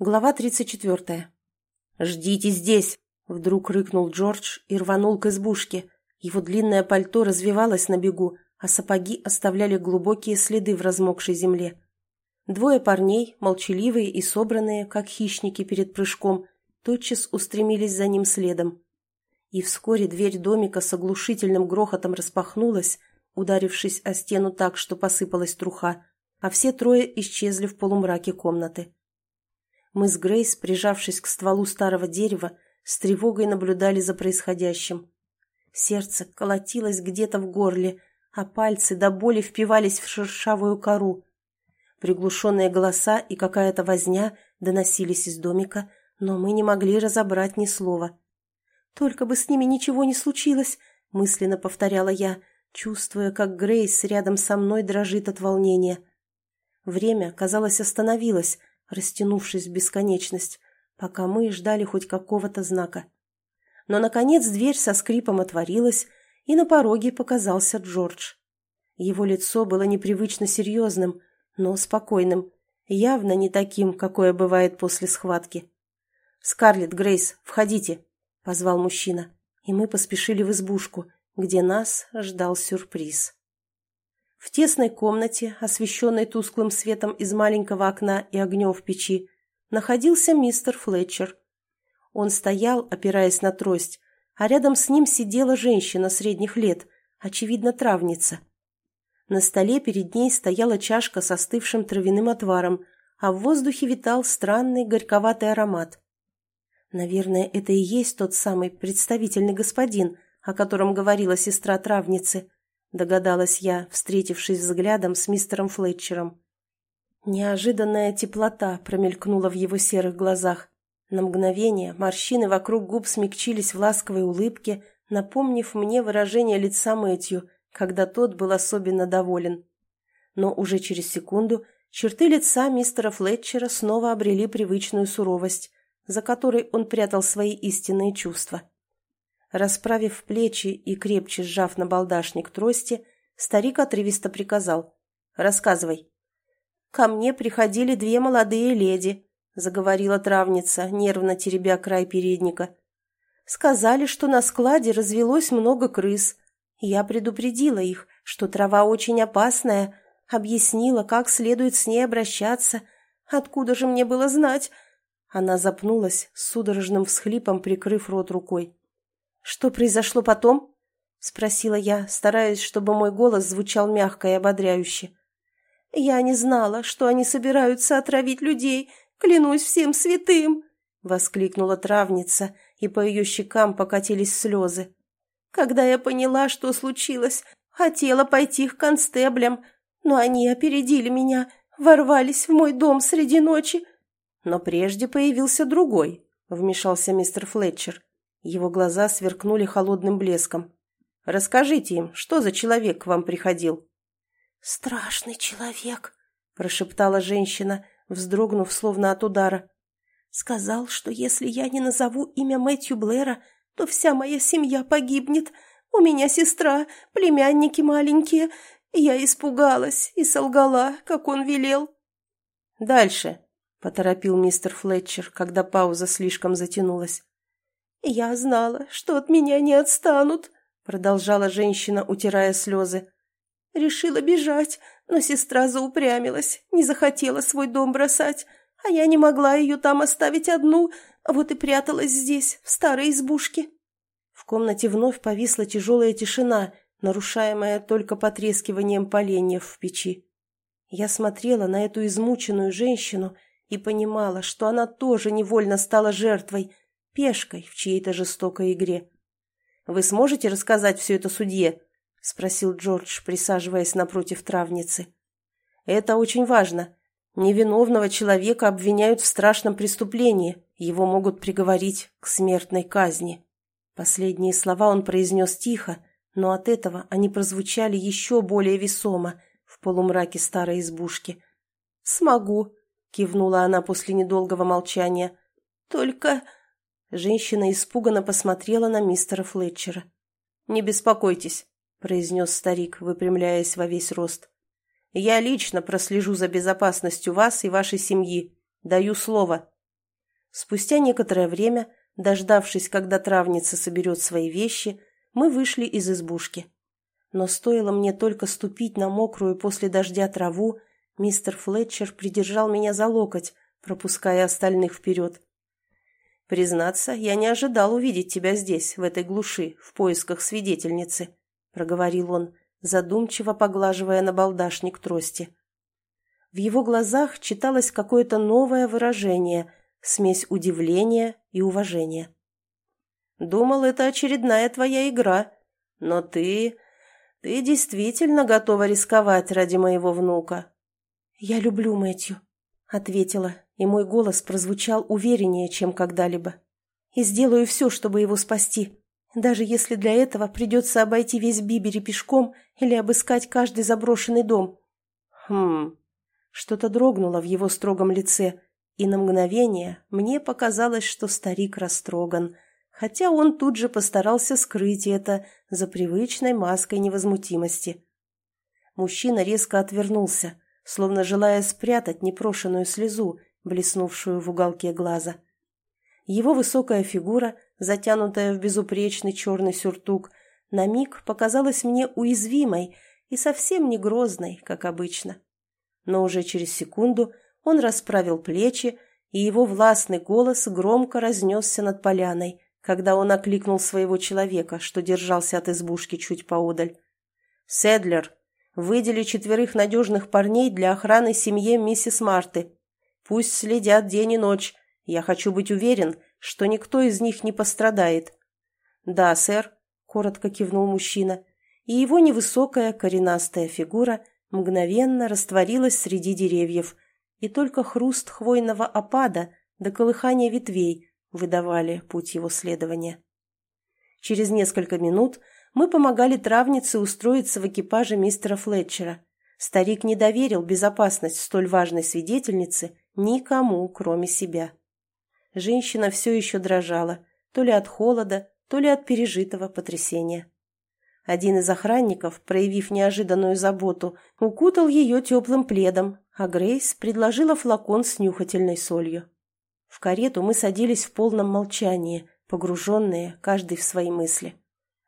Глава 34. «Ждите здесь!» — вдруг рыкнул Джордж и рванул к избушке. Его длинное пальто развивалось на бегу, а сапоги оставляли глубокие следы в размокшей земле. Двое парней, молчаливые и собранные, как хищники перед прыжком, тотчас устремились за ним следом. И вскоре дверь домика с оглушительным грохотом распахнулась, ударившись о стену так, что посыпалась труха, а все трое исчезли в полумраке комнаты. Мы с Грейс, прижавшись к стволу старого дерева, с тревогой наблюдали за происходящим. Сердце колотилось где-то в горле, а пальцы до боли впивались в шершавую кору. Приглушенные голоса и какая-то возня доносились из домика, но мы не могли разобрать ни слова. «Только бы с ними ничего не случилось», — мысленно повторяла я, чувствуя, как Грейс рядом со мной дрожит от волнения. Время, казалось, остановилось, растянувшись в бесконечность, пока мы ждали хоть какого-то знака. Но, наконец, дверь со скрипом отворилась, и на пороге показался Джордж. Его лицо было непривычно серьезным, но спокойным, явно не таким, какое бывает после схватки. «Скарлетт, Грейс, входите!» — позвал мужчина, и мы поспешили в избушку, где нас ждал сюрприз. В тесной комнате, освещенной тусклым светом из маленького окна и огнем в печи, находился мистер Флетчер. Он стоял, опираясь на трость, а рядом с ним сидела женщина средних лет, очевидно, травница. На столе перед ней стояла чашка с остывшим травяным отваром, а в воздухе витал странный горьковатый аромат. Наверное, это и есть тот самый представительный господин, о котором говорила сестра травницы, догадалась я, встретившись взглядом с мистером Флетчером. Неожиданная теплота промелькнула в его серых глазах. На мгновение морщины вокруг губ смягчились в ласковой улыбке, напомнив мне выражение лица Мэтью, когда тот был особенно доволен. Но уже через секунду черты лица мистера Флетчера снова обрели привычную суровость, за которой он прятал свои истинные чувства. Расправив плечи и крепче сжав на балдашник трости, старик отрывисто приказал. «Рассказывай». «Ко мне приходили две молодые леди», — заговорила травница, нервно теребя край передника. «Сказали, что на складе развелось много крыс. Я предупредила их, что трава очень опасная, объяснила, как следует с ней обращаться. Откуда же мне было знать?» Она запнулась, судорожным всхлипом прикрыв рот рукой. «Что произошло потом?» — спросила я, стараясь, чтобы мой голос звучал мягко и ободряюще. «Я не знала, что они собираются отравить людей, клянусь всем святым!» — воскликнула травница, и по ее щекам покатились слезы. «Когда я поняла, что случилось, хотела пойти к констеблям, но они опередили меня, ворвались в мой дом среди ночи». «Но прежде появился другой», — вмешался мистер Флетчер. Его глаза сверкнули холодным блеском. «Расскажите им, что за человек к вам приходил?» «Страшный человек», — прошептала женщина, вздрогнув словно от удара. «Сказал, что если я не назову имя Мэтью Блэра, то вся моя семья погибнет. У меня сестра, племянники маленькие. Я испугалась и солгала, как он велел». «Дальше», — поторопил мистер Флетчер, когда пауза слишком затянулась. «Я знала, что от меня не отстанут», — продолжала женщина, утирая слезы. «Решила бежать, но сестра заупрямилась, не захотела свой дом бросать, а я не могла ее там оставить одну, вот и пряталась здесь, в старой избушке». В комнате вновь повисла тяжелая тишина, нарушаемая только потрескиванием поленьев в печи. Я смотрела на эту измученную женщину и понимала, что она тоже невольно стала жертвой — пешкой в чьей-то жестокой игре. «Вы сможете рассказать все это судье?» — спросил Джордж, присаживаясь напротив травницы. «Это очень важно. Невиновного человека обвиняют в страшном преступлении, его могут приговорить к смертной казни». Последние слова он произнес тихо, но от этого они прозвучали еще более весомо в полумраке старой избушки. «Смогу», — кивнула она после недолгого молчания. «Только Женщина испуганно посмотрела на мистера Флетчера. «Не беспокойтесь», — произнес старик, выпрямляясь во весь рост. «Я лично прослежу за безопасностью вас и вашей семьи. Даю слово. Спустя некоторое время, дождавшись, когда травница соберет свои вещи, мы вышли из избушки. Но стоило мне только ступить на мокрую после дождя траву, мистер Флетчер придержал меня за локоть, пропуская остальных вперед. «Признаться, я не ожидал увидеть тебя здесь, в этой глуши, в поисках свидетельницы», — проговорил он, задумчиво поглаживая на балдашник трости. В его глазах читалось какое-то новое выражение, смесь удивления и уважения. «Думал, это очередная твоя игра, но ты... ты действительно готова рисковать ради моего внука». «Я люблю Мэтью», — ответила, и мой голос прозвучал увереннее, чем когда-либо. «И сделаю все, чтобы его спасти, даже если для этого придется обойти весь Бибери пешком или обыскать каждый заброшенный дом». «Хм...» Что-то дрогнуло в его строгом лице, и на мгновение мне показалось, что старик растроган, хотя он тут же постарался скрыть это за привычной маской невозмутимости. Мужчина резко отвернулся, словно желая спрятать непрошенную слезу, блеснувшую в уголке глаза. Его высокая фигура, затянутая в безупречный черный сюртук, на миг показалась мне уязвимой и совсем не грозной, как обычно но уже через секунду он расправил плечи, и его властный голос громко разнесся над поляной, когда он окликнул своего человека, что держался от избушки чуть поодаль. «Седлер, выдели четверых надежных парней для охраны семье миссис Марты. Пусть следят день и ночь. Я хочу быть уверен, что никто из них не пострадает». «Да, сэр», — коротко кивнул мужчина, и его невысокая коренастая фигура — мгновенно растворилась среди деревьев, и только хруст хвойного опада до колыхания ветвей выдавали путь его следования. Через несколько минут мы помогали травнице устроиться в экипаже мистера Флетчера. Старик не доверил безопасность столь важной свидетельнице никому, кроме себя. Женщина все еще дрожала, то ли от холода, то ли от пережитого потрясения. Один из охранников, проявив неожиданную заботу, укутал ее теплым пледом, а Грейс предложила флакон с нюхательной солью. В карету мы садились в полном молчании, погруженные, каждый в свои мысли.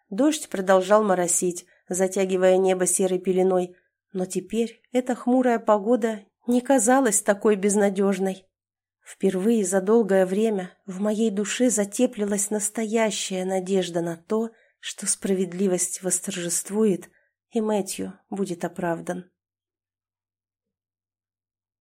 Дождь продолжал моросить, затягивая небо серой пеленой, но теперь эта хмурая погода не казалась такой безнадежной. Впервые за долгое время в моей душе затеплилась настоящая надежда на то, что справедливость восторжествует, и Мэтью будет оправдан.